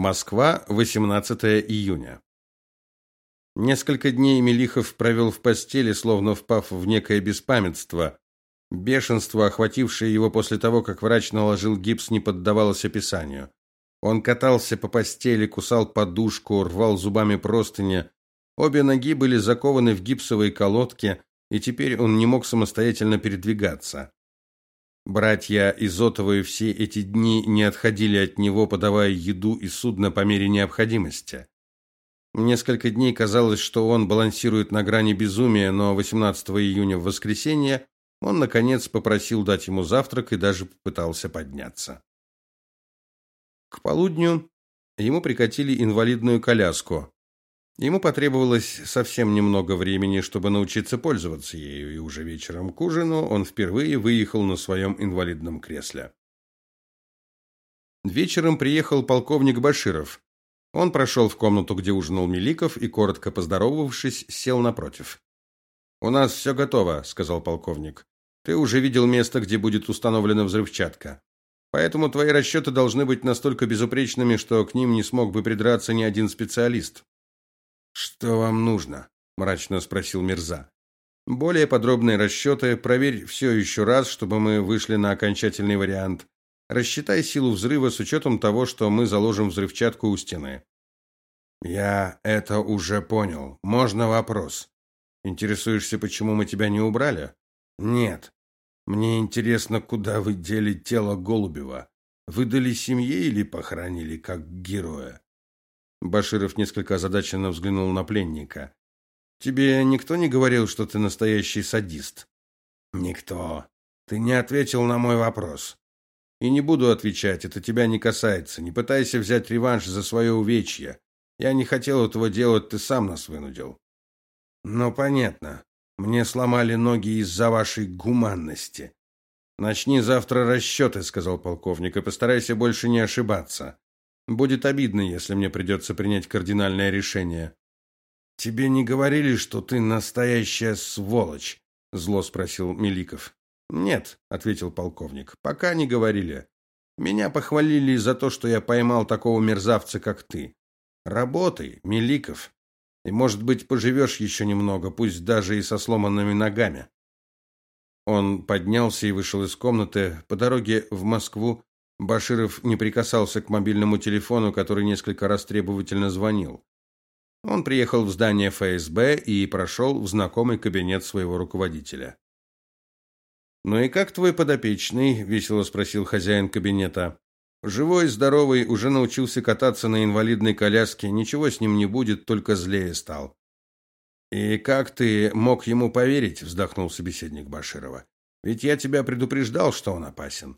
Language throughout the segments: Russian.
Москва, 18 июня. Несколько дней Мелихов провел в постели, словно впав в некое беспамятство. Бешенство, охватившее его после того, как врач наложил гипс, не поддавалось описанию. Он катался по постели, кусал подушку, рвал зубами простыни. Обе ноги были закованы в гипсовые колодки, и теперь он не мог самостоятельно передвигаться. Братья Изотовы все эти дни не отходили от него, подавая еду и судно по мере необходимости. Несколько дней казалось, что он балансирует на грани безумия, но 18 июня в воскресенье он наконец попросил дать ему завтрак и даже попытался подняться. К полудню ему прикатили инвалидную коляску. Ему потребовалось совсем немного времени, чтобы научиться пользоваться ею, и уже вечером к ужину он впервые выехал на своем инвалидном кресле. Вечером приехал полковник Баширов. Он прошел в комнату, где ужинал Меликов, и коротко поздоровавшись, сел напротив. У нас все готово, сказал полковник. Ты уже видел место, где будет установлена взрывчатка. Поэтому твои расчеты должны быть настолько безупречными, что к ним не смог бы придраться ни один специалист. Что вам нужно? мрачно спросил Мирза. Более подробные расчеты, проверь все еще раз, чтобы мы вышли на окончательный вариант. Рассчитай силу взрыва с учетом того, что мы заложим взрывчатку у стены. Я это уже понял. Можно вопрос? Интересуешься, почему мы тебя не убрали? Нет. Мне интересно, куда вы дели тело Голубева. Выдали семье или похоронили как героя? Баширов несколько озадаченно взглянул на пленника. Тебе никто не говорил, что ты настоящий садист? Никто. Ты не ответил на мой вопрос. И не буду отвечать, это тебя не касается. Не пытайся взять реванш за свое увечье. Я не хотел этого делать, ты сам нас вынудил. Ну, понятно. Мне сломали ноги из-за вашей гуманности. Начни завтра расчеты», — сказал полковник, и постарайся больше не ошибаться. Будет обидно, если мне придется принять кардинальное решение. Тебе не говорили, что ты настоящая сволочь? зло спросил Меликов. Нет, ответил полковник. Пока не говорили. Меня похвалили за то, что я поймал такого мерзавца, как ты. Работай, Меликов. И, может быть, поживешь еще немного, пусть даже и со сломанными ногами. Он поднялся и вышел из комнаты. По дороге в Москву Баширов не прикасался к мобильному телефону, который несколько раз требовательно звонил. Он приехал в здание ФСБ и прошел в знакомый кабинет своего руководителя. «Ну и как твой подопечный?» – весело спросил хозяин кабинета. «Живой, здоровый, уже научился кататься на инвалидной коляске, ничего с ним не будет, только злее стал». «И как ты мог ему поверить?» – вздохнул собеседник Баширова. «Ведь я тебя предупреждал, что он опасен.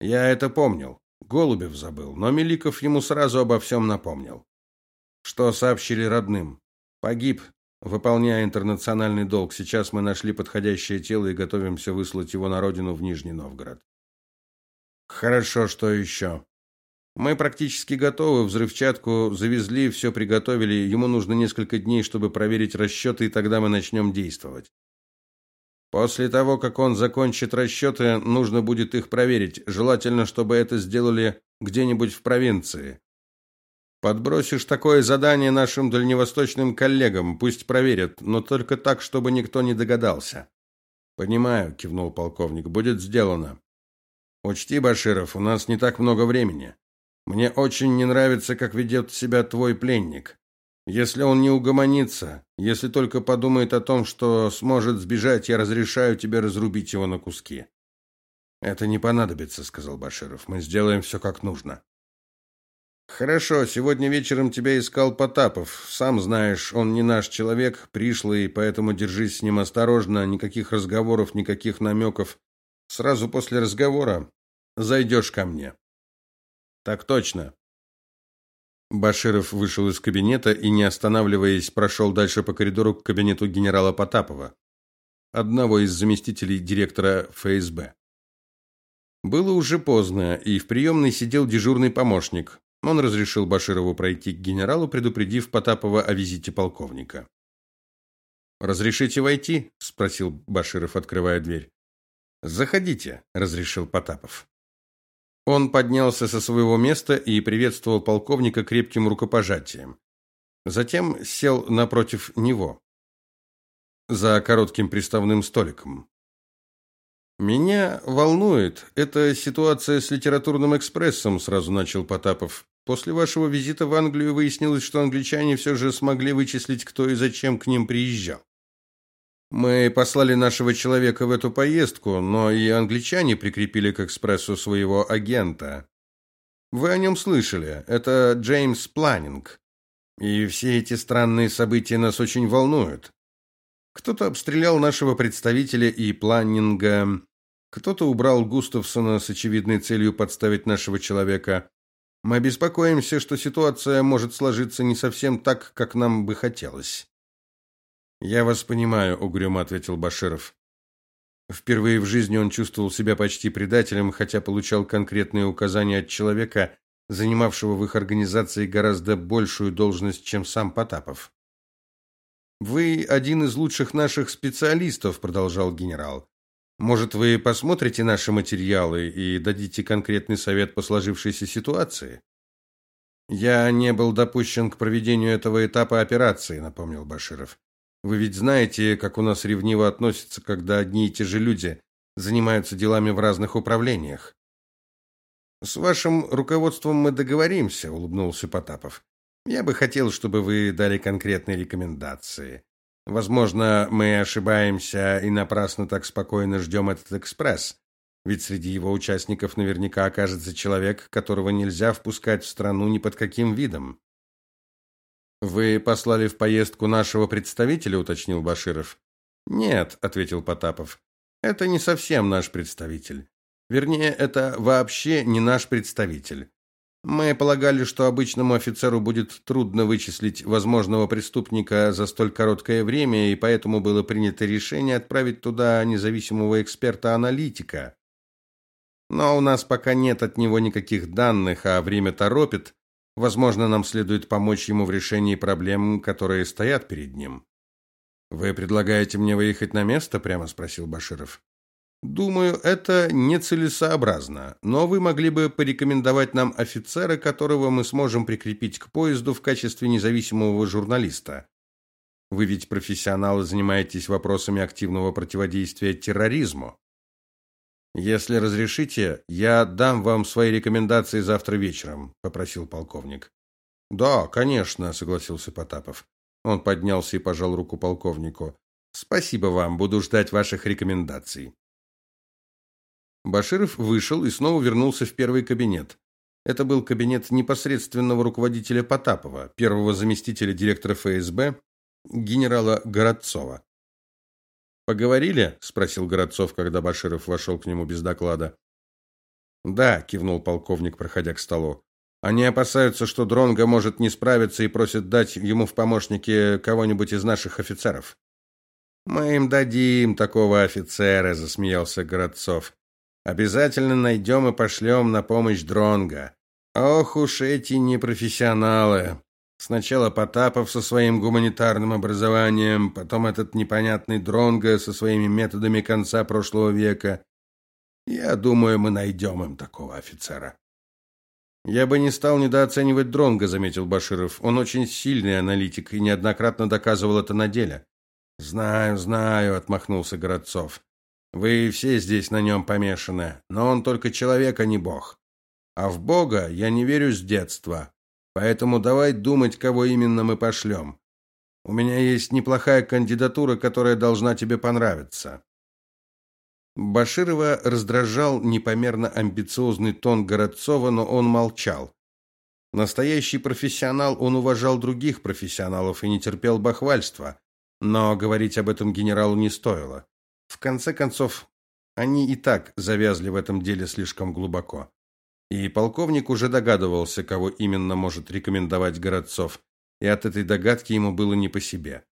Я это помнил. Голубев забыл, но Меликов ему сразу обо всем напомнил. Что сообщили родным? Погиб, Выполняя интернациональный долг, сейчас мы нашли подходящее тело и готовимся выслать его на родину в Нижний Новгород. Хорошо, что еще? Мы практически готовы, взрывчатку завезли, все приготовили. Ему нужно несколько дней, чтобы проверить расчеты, и тогда мы начнем действовать. После того, как он закончит расчеты, нужно будет их проверить. Желательно, чтобы это сделали где-нибудь в провинции. Подбросишь такое задание нашим дальневосточным коллегам, пусть проверят, но только так, чтобы никто не догадался. Понимаю, кивнул полковник. Будет сделано. Учти, Баширов, у нас не так много времени. Мне очень не нравится, как ведет себя твой пленник. Если он не угомонится, если только подумает о том, что сможет сбежать, я разрешаю тебе разрубить его на куски. Это не понадобится, сказал Баширов. Мы сделаем все как нужно. Хорошо, сегодня вечером тебя искал Потапов. Сам знаешь, он не наш человек, пришлый, поэтому держись с ним осторожно, никаких разговоров, никаких намеков. Сразу после разговора зайдешь ко мне. Так точно. Баширов вышел из кабинета и, не останавливаясь, прошел дальше по коридору к кабинету генерала Потапова, одного из заместителей директора ФСБ. Было уже поздно, и в приемной сидел дежурный помощник. Он разрешил Баширову пройти к генералу, предупредив Потапова о визите полковника. «Разрешите войти?» – спросил Баширов, открывая дверь. «Заходите», – разрешил Потапов. Он поднялся со своего места и приветствовал полковника крепким рукопожатием. Затем сел напротив него за коротким приставным столиком. Меня волнует эта ситуация с литературным экспрессом, сразу начал Потапов. После вашего визита в Англию выяснилось, что англичане все же смогли вычислить, кто и зачем к ним приезжал. Мы послали нашего человека в эту поездку, но и англичане прикрепили к экспрессу своего агента. Вы о нем слышали? Это Джеймс Планнинг. И все эти странные события нас очень волнуют. Кто-то обстрелял нашего представителя и Планнинга, кто-то убрал Густавсона с очевидной целью подставить нашего человека. Мы беспокоимся, что ситуация может сложиться не совсем так, как нам бы хотелось. Я вас понимаю, угрюмо ответил Баширов. Впервые в жизни он чувствовал себя почти предателем, хотя получал конкретные указания от человека, занимавшего в их организации гораздо большую должность, чем сам Потапов. Вы один из лучших наших специалистов, продолжал генерал. Может, вы посмотрите наши материалы и дадите конкретный совет по сложившейся ситуации? Я не был допущен к проведению этого этапа операции, напомнил Баширов. Вы ведь знаете, как у нас ревниво относятся, когда одни и те же люди занимаются делами в разных управлениях. С вашим руководством мы договоримся, улыбнулся Потапов. Я бы хотел, чтобы вы дали конкретные рекомендации. Возможно, мы ошибаемся и напрасно так спокойно ждем этот экспресс. Ведь среди его участников наверняка окажется человек, которого нельзя впускать в страну ни под каким видом. Вы послали в поездку нашего представителя, уточнил Баширов. Нет, ответил Потапов. Это не совсем наш представитель. Вернее, это вообще не наш представитель. Мы полагали, что обычному офицеру будет трудно вычислить возможного преступника за столь короткое время, и поэтому было принято решение отправить туда независимого эксперта-аналитика. Но у нас пока нет от него никаких данных, а время торопит. Возможно, нам следует помочь ему в решении проблем, которые стоят перед ним. Вы предлагаете мне выехать на место, прямо спросил Баширов. Думаю, это нецелесообразно, но вы могли бы порекомендовать нам офицера, которого мы сможем прикрепить к поезду в качестве независимого журналиста. Вы ведь профессионалы, занимаетесь вопросами активного противодействия терроризму. Если разрешите, я дам вам свои рекомендации завтра вечером, попросил полковник. Да, конечно, согласился Потапов. Он поднялся и пожал руку полковнику. Спасибо вам, буду ждать ваших рекомендаций. Баширов вышел и снова вернулся в первый кабинет. Это был кабинет непосредственного руководителя Потапова, первого заместителя директора ФСБ, генерала Городцова. Поговорили? спросил Городцов, когда Баширов вошел к нему без доклада. Да, кивнул полковник, проходя к столу. Они опасаются, что Дронга может не справиться и просят дать ему в помощники кого-нибудь из наших офицеров. Мы им дадим такого офицера, засмеялся Городцов. Обязательно найдем и пошлем на помощь Дронга. Ох уж эти непрофессионалы. Сначала Потапов со своим гуманитарным образованием, потом этот непонятный Дронга со своими методами конца прошлого века. Я думаю, мы найдем им такого офицера. Я бы не стал недооценивать Дронга, заметил Баширов. Он очень сильный аналитик и неоднократно доказывал это на деле. Знаю, знаю, отмахнулся Городцов. Вы все здесь на нем помешаны, но он только человек, а не бог. А в бога я не верю с детства. Поэтому давай думать, кого именно мы пошлем. У меня есть неплохая кандидатура, которая должна тебе понравиться. Баширова раздражал непомерно амбициозный тон Городцова, но он молчал. Настоящий профессионал, он уважал других профессионалов и не терпел бахвальства, но говорить об этом генералу не стоило. В конце концов, они и так завязли в этом деле слишком глубоко. И полковник уже догадывался, кого именно может рекомендовать Городцов, и от этой догадки ему было не по себе.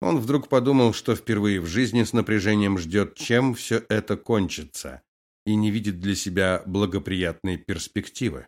Он вдруг подумал, что впервые в жизни с напряжением ждет, чем все это кончится, и не видит для себя благоприятной перспективы.